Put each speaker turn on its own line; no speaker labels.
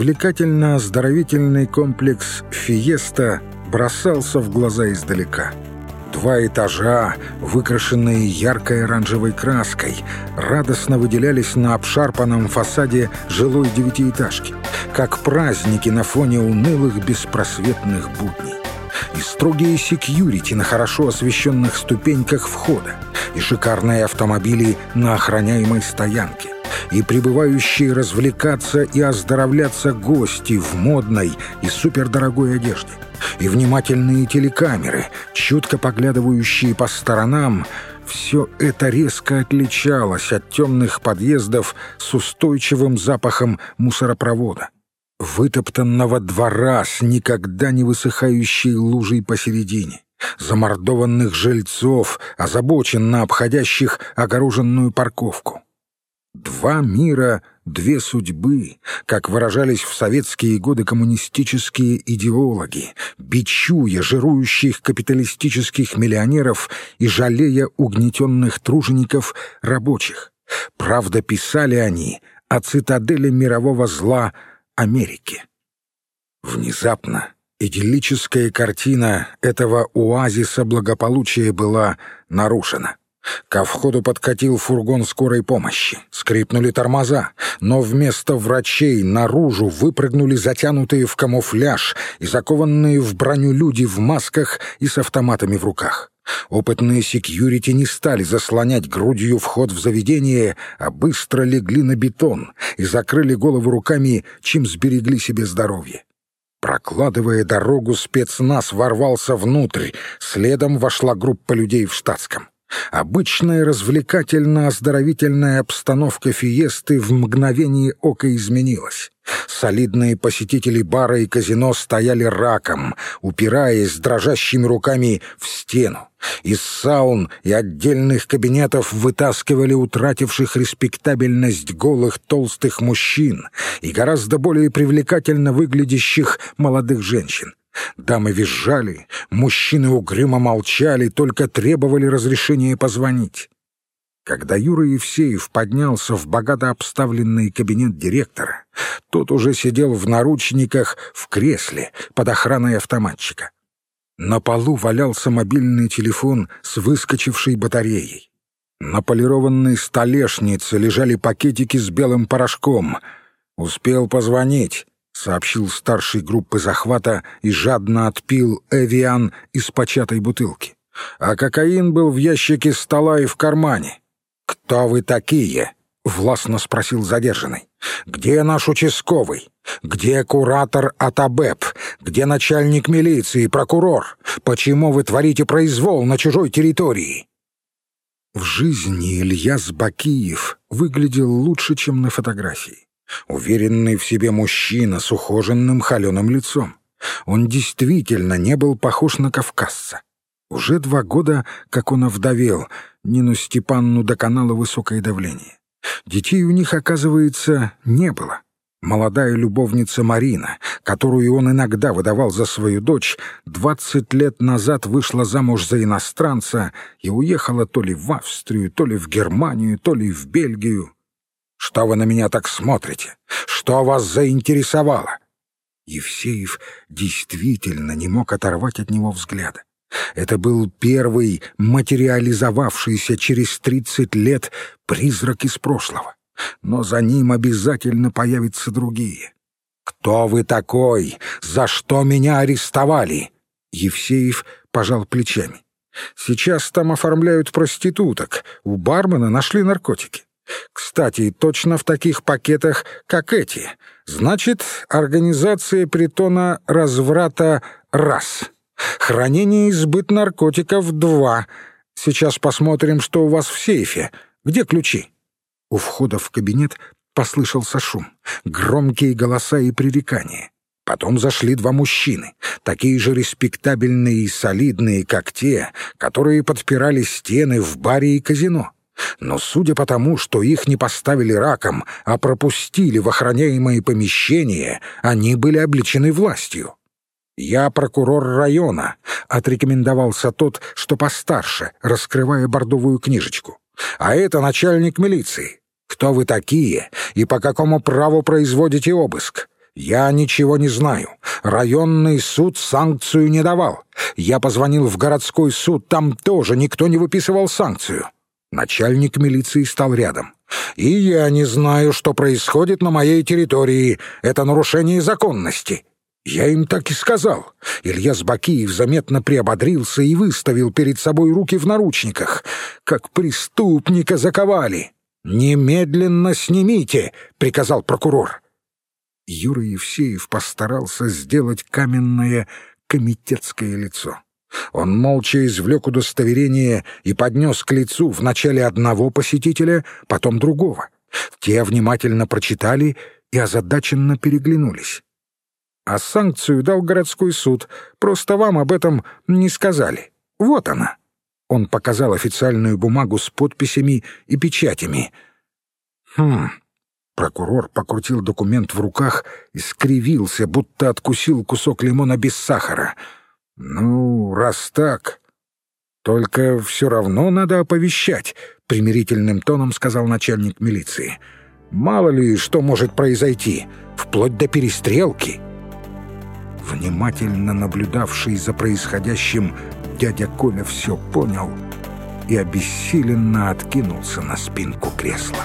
Развлекательно-оздоровительный комплекс «Фиеста» бросался в глаза издалека. Два этажа, выкрашенные яркой оранжевой краской, радостно выделялись на обшарпанном фасаде жилой девятиэтажки, как праздники на фоне унылых беспросветных будней. И строгие секьюрити на хорошо освещенных ступеньках входа, и шикарные автомобили на охраняемой стоянке и прибывающие развлекаться и оздоровляться гости в модной и супердорогой одежде, и внимательные телекамеры, чутко поглядывающие по сторонам, все это резко отличалось от темных подъездов с устойчивым запахом мусоропровода, вытоптанного двора с никогда не высыхающей лужей посередине, замордованных жильцов, озабоченно обходящих огороженную парковку. Два мира, две судьбы, как выражались в советские годы коммунистические идеологи, бичуя жирующих капиталистических миллионеров и жалея угнетенных тружеников рабочих. Правда, писали они о цитадели мирового зла Америки. Внезапно идиллическая картина этого оазиса благополучия была нарушена. Ко входу подкатил фургон скорой помощи. Скрипнули тормоза, но вместо врачей наружу выпрыгнули затянутые в камуфляж и закованные в броню люди в масках и с автоматами в руках. Опытные секьюрити не стали заслонять грудью вход в заведение, а быстро легли на бетон и закрыли голову руками, чем сберегли себе здоровье. Прокладывая дорогу, спецназ ворвался внутрь, следом вошла группа людей в штатском. Обычная развлекательно-оздоровительная обстановка фиесты в мгновение ока изменилась. Солидные посетители бара и казино стояли раком, упираясь дрожащими руками в стену. Из саун и отдельных кабинетов вытаскивали утративших респектабельность голых толстых мужчин и гораздо более привлекательно выглядящих молодых женщин. Дамы визжали, мужчины угрюмо молчали, только требовали разрешения позвонить. Когда Юра Евсеев поднялся в богато обставленный кабинет директора, тот уже сидел в наручниках в кресле под охраной автоматчика. На полу валялся мобильный телефон с выскочившей батареей. На полированной столешнице лежали пакетики с белым порошком. Успел позвонить сообщил старший группы захвата и жадно отпил «Эвиан» из початой бутылки. А кокаин был в ящике стола и в кармане. «Кто вы такие?» — властно спросил задержанный. «Где наш участковый? Где куратор Атабеп? Где начальник милиции, прокурор? Почему вы творите произвол на чужой территории?» В жизни Ильяс Бакиев выглядел лучше, чем на фотографии. Уверенный в себе мужчина с ухоженным холеным лицом. Он действительно не был похож на кавказца. Уже два года, как он овдовел, Нину Степанну доконало высокое давление. Детей у них, оказывается, не было. Молодая любовница Марина, которую он иногда выдавал за свою дочь, двадцать лет назад вышла замуж за иностранца и уехала то ли в Австрию, то ли в Германию, то ли в Бельгию. Что вы на меня так смотрите? Что вас заинтересовало?» Евсеев действительно не мог оторвать от него взгляда. Это был первый материализовавшийся через тридцать лет призрак из прошлого. Но за ним обязательно появятся другие. «Кто вы такой? За что меня арестовали?» Евсеев пожал плечами. «Сейчас там оформляют проституток. У бармена нашли наркотики. Кстати, точно в таких пакетах, как эти. Значит, организация притона разврата — раз. Хранение и сбыт наркотиков — два. Сейчас посмотрим, что у вас в сейфе. Где ключи?» У входа в кабинет послышался шум, громкие голоса и пререкания. Потом зашли два мужчины, такие же респектабельные и солидные, как те, которые подпирали стены в баре и казино. Но судя по тому, что их не поставили раком, а пропустили в охраняемые помещения, они были обличены властью. «Я прокурор района», — отрекомендовался тот, что постарше, раскрывая бордовую книжечку. «А это начальник милиции. Кто вы такие и по какому праву производите обыск? «Я ничего не знаю. Районный суд санкцию не давал. Я позвонил в городской суд, там тоже никто не выписывал санкцию». Начальник милиции стал рядом. «И я не знаю, что происходит на моей территории. Это нарушение законности». Я им так и сказал. Ильяс Бакиев заметно приободрился и выставил перед собой руки в наручниках. Как преступника заковали. «Немедленно снимите!» — приказал прокурор. Юра Евсеев постарался сделать каменное комитетское лицо. Он молча извлек удостоверение и поднес к лицу вначале одного посетителя, потом другого. Те внимательно прочитали и озадаченно переглянулись. А санкцию дал городской суд, просто вам об этом не сказали. Вот она. Он показал официальную бумагу с подписями и печатями. Хм. Прокурор покрутил документ в руках и скривился, будто откусил кусок лимона без сахара — «Ну, раз так, только все равно надо оповещать», — примирительным тоном сказал начальник милиции. «Мало ли, что может произойти, вплоть до перестрелки». Внимательно наблюдавший за происходящим дядя Коля все понял и обессиленно откинулся на спинку кресла.